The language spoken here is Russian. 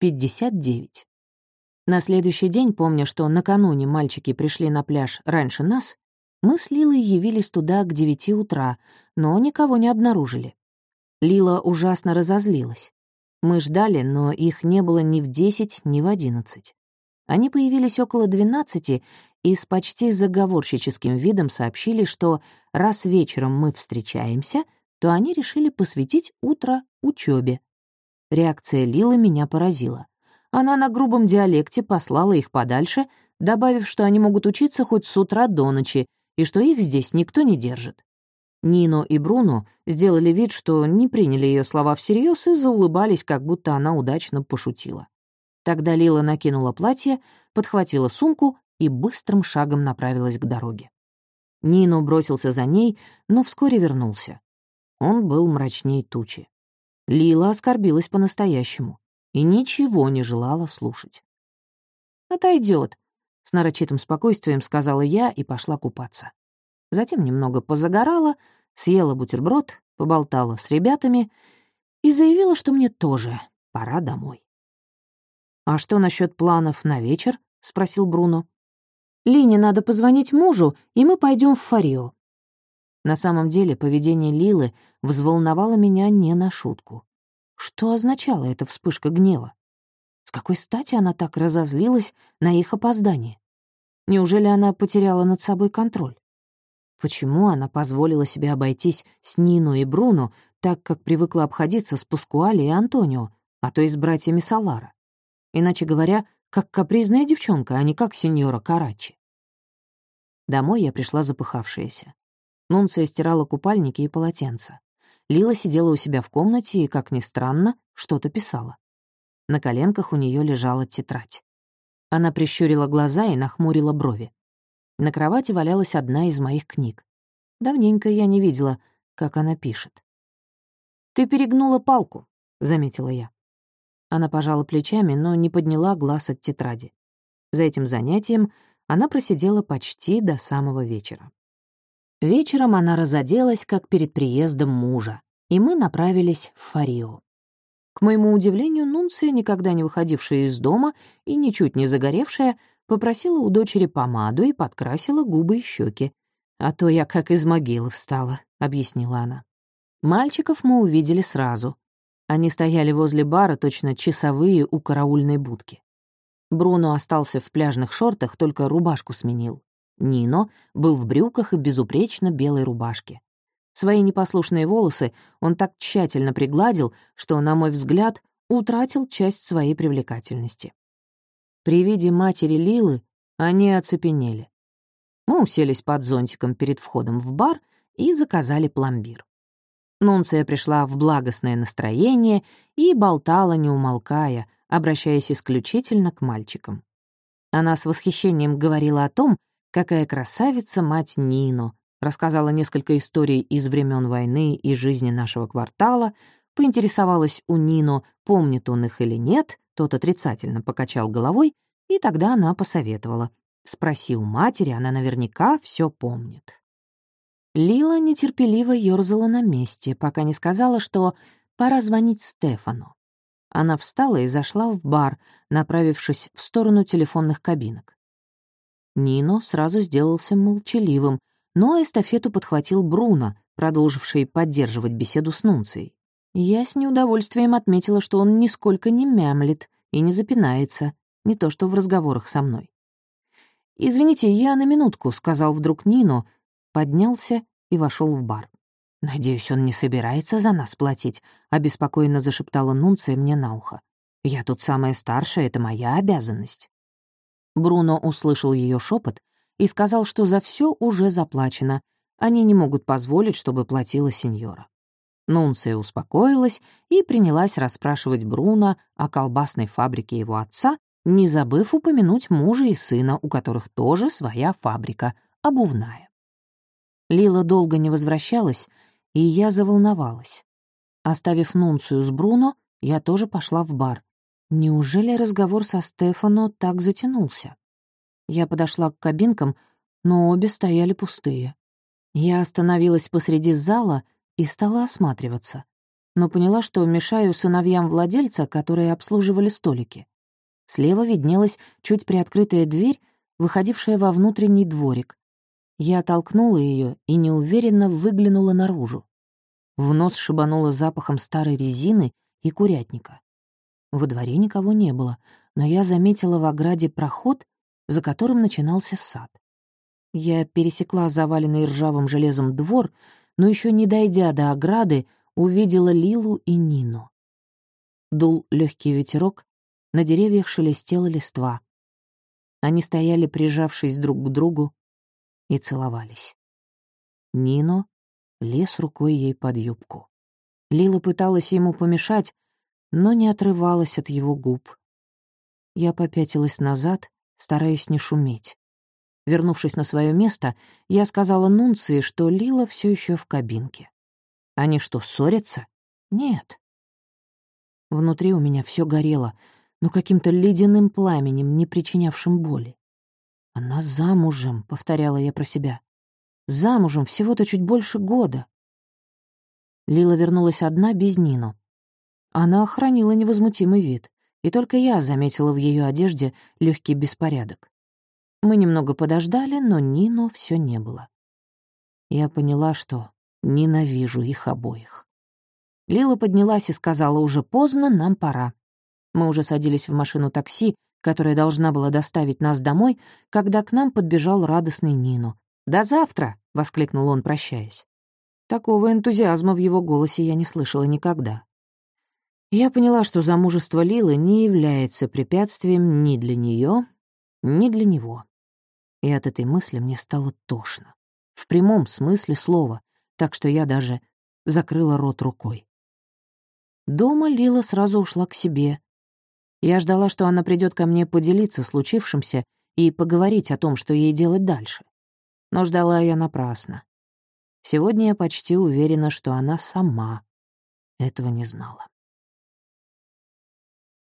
59. На следующий день, помня, что накануне мальчики пришли на пляж раньше нас, мы с Лилой явились туда к девяти утра, но никого не обнаружили. Лила ужасно разозлилась. Мы ждали, но их не было ни в десять, ни в одиннадцать. Они появились около двенадцати и с почти заговорщическим видом сообщили, что раз вечером мы встречаемся, то они решили посвятить утро учебе. Реакция Лилы меня поразила. Она на грубом диалекте послала их подальше, добавив, что они могут учиться хоть с утра до ночи и что их здесь никто не держит. Нино и Бруно сделали вид, что не приняли ее слова всерьез и заулыбались, как будто она удачно пошутила. Тогда Лила накинула платье, подхватила сумку и быстрым шагом направилась к дороге. Нино бросился за ней, но вскоре вернулся. Он был мрачней тучи. Лила оскорбилась по-настоящему и ничего не желала слушать. Отойдет, с нарочитым спокойствием сказала я и пошла купаться. Затем немного позагорала, съела бутерброд, поболтала с ребятами и заявила, что мне тоже пора домой. «А что насчет планов на вечер?» — спросил Бруно. «Лине надо позвонить мужу, и мы пойдем в Фарио». На самом деле поведение Лилы взволновало меня не на шутку. Что означала эта вспышка гнева? С какой стати она так разозлилась на их опоздание? Неужели она потеряла над собой контроль? Почему она позволила себе обойтись с Нину и Бруно так, как привыкла обходиться с Паскуали и Антонио, а то и с братьями Салара? Иначе говоря, как капризная девчонка, а не как сеньора Карачи. Домой я пришла запыхавшаяся. Нунция стирала купальники и полотенца. Лила сидела у себя в комнате и, как ни странно, что-то писала. На коленках у нее лежала тетрадь. Она прищурила глаза и нахмурила брови. На кровати валялась одна из моих книг. Давненько я не видела, как она пишет. «Ты перегнула палку», — заметила я. Она пожала плечами, но не подняла глаз от тетради. За этим занятием она просидела почти до самого вечера. Вечером она разоделась, как перед приездом мужа, и мы направились в Фарио. К моему удивлению, Нунция, никогда не выходившая из дома и ничуть не загоревшая, попросила у дочери помаду и подкрасила губы и щеки. «А то я как из могилы встала», — объяснила она. Мальчиков мы увидели сразу. Они стояли возле бара, точно часовые у караульной будки. Бруно остался в пляжных шортах, только рубашку сменил. Нино был в брюках и безупречно белой рубашке. Свои непослушные волосы он так тщательно пригладил, что, на мой взгляд, утратил часть своей привлекательности. При виде матери Лилы они оцепенели. Мы уселись под зонтиком перед входом в бар и заказали пломбир. Нунция пришла в благостное настроение и болтала, не умолкая, обращаясь исключительно к мальчикам. Она с восхищением говорила о том, какая красавица мать Нино, рассказала несколько историй из времен войны и жизни нашего квартала, поинтересовалась у Нино, помнит он их или нет, тот отрицательно покачал головой, и тогда она посоветовала. Спроси у матери, она наверняка все помнит. Лила нетерпеливо ёрзала на месте, пока не сказала, что пора звонить Стефану. Она встала и зашла в бар, направившись в сторону телефонных кабинок. Нино сразу сделался молчаливым, но эстафету подхватил Бруно, продолживший поддерживать беседу с Нунцией. Я с неудовольствием отметила, что он нисколько не мямлит и не запинается, не то что в разговорах со мной. «Извините, я на минутку», — сказал вдруг Нино, поднялся и вошел в бар. «Надеюсь, он не собирается за нас платить», — обеспокоенно зашептала Нунция мне на ухо. «Я тут самая старшая, это моя обязанность». Бруно услышал ее шепот и сказал, что за все уже заплачено, они не могут позволить, чтобы платила сеньора. Нунция успокоилась и принялась расспрашивать Бруно о колбасной фабрике его отца, не забыв упомянуть мужа и сына, у которых тоже своя фабрика, обувная. Лила долго не возвращалась, и я заволновалась. Оставив Нунцию с Бруно, я тоже пошла в бар. Неужели разговор со Стефано так затянулся? Я подошла к кабинкам, но обе стояли пустые. Я остановилась посреди зала и стала осматриваться. но поняла, что мешаю сыновьям владельца, которые обслуживали столики. Слева виднелась чуть приоткрытая дверь, выходившая во внутренний дворик. Я толкнула ее и неуверенно выглянула наружу. В нос шибануло запахом старой резины и курятника. Во дворе никого не было, но я заметила в ограде проход, за которым начинался сад. Я пересекла заваленный ржавым железом двор, но еще не дойдя до ограды, увидела Лилу и Нину. Дул легкий ветерок, на деревьях шелестела листва. Они стояли, прижавшись друг к другу, и целовались. Нино лез рукой ей под юбку. Лила пыталась ему помешать, но не отрывалась от его губ. Я попятилась назад, стараясь не шуметь. Вернувшись на свое место, я сказала Нунции, что Лила все еще в кабинке. Они что, ссорятся? Нет. Внутри у меня все горело, но каким-то ледяным пламенем, не причинявшим боли. «Она замужем», — повторяла я про себя. «Замужем всего-то чуть больше года». Лила вернулась одна без Нину. Она охранила невозмутимый вид, и только я заметила в ее одежде легкий беспорядок. Мы немного подождали, но Нину все не было. Я поняла, что ненавижу их обоих. Лила поднялась и сказала, уже поздно, нам пора. Мы уже садились в машину такси, которая должна была доставить нас домой, когда к нам подбежал радостный Нину. «До завтра!» — воскликнул он, прощаясь. Такого энтузиазма в его голосе я не слышала никогда. Я поняла, что замужество Лилы не является препятствием ни для нее, ни для него. И от этой мысли мне стало тошно. В прямом смысле слова, так что я даже закрыла рот рукой. Дома Лила сразу ушла к себе, я ждала, что она придет ко мне поделиться случившимся и поговорить о том, что ей делать дальше. Но ждала я напрасно. Сегодня я почти уверена, что она сама этого не знала.